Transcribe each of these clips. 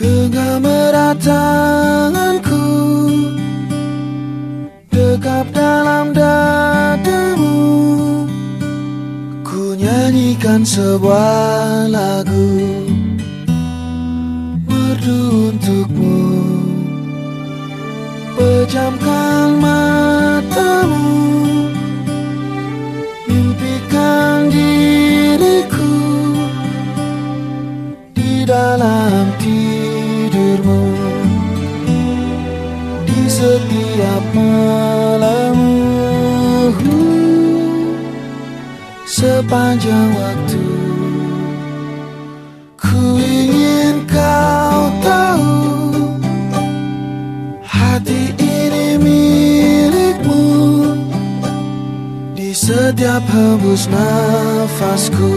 Genggam erat tanganku Dekap dalam dadamu Ku nyanyikan sebuah lagu Merdu untukmu Pejamkan matamu setiap malammu Sepanjang waktu. Ku ingin kau tahu Hati ini milikmu. Di setiap hembus nafasku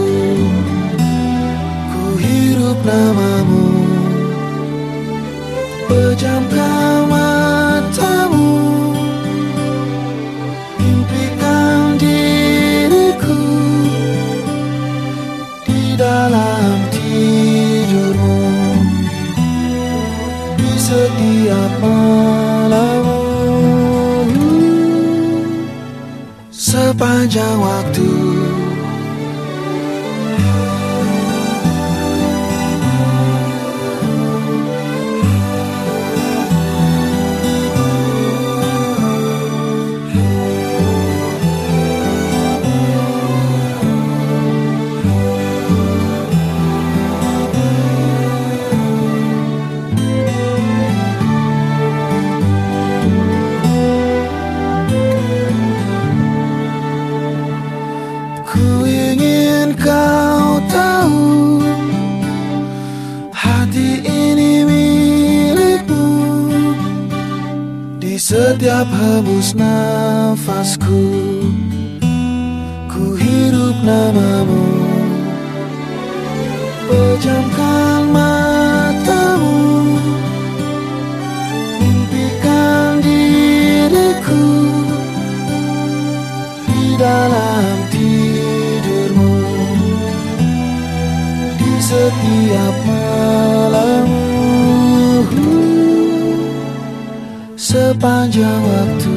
Ku hirup namamu. Pejamkan Mimpikan diriku Di dalam tidurmu. Di setiap malammu. Sepanjang waktu Ku ingin kau tahu Hati ini milikmu. Di setiap hembus nafasku Ku hirup namamu. Pejamkan matamu Mimpikan diriku. Di dalam setiap malammu Sepanjang waktu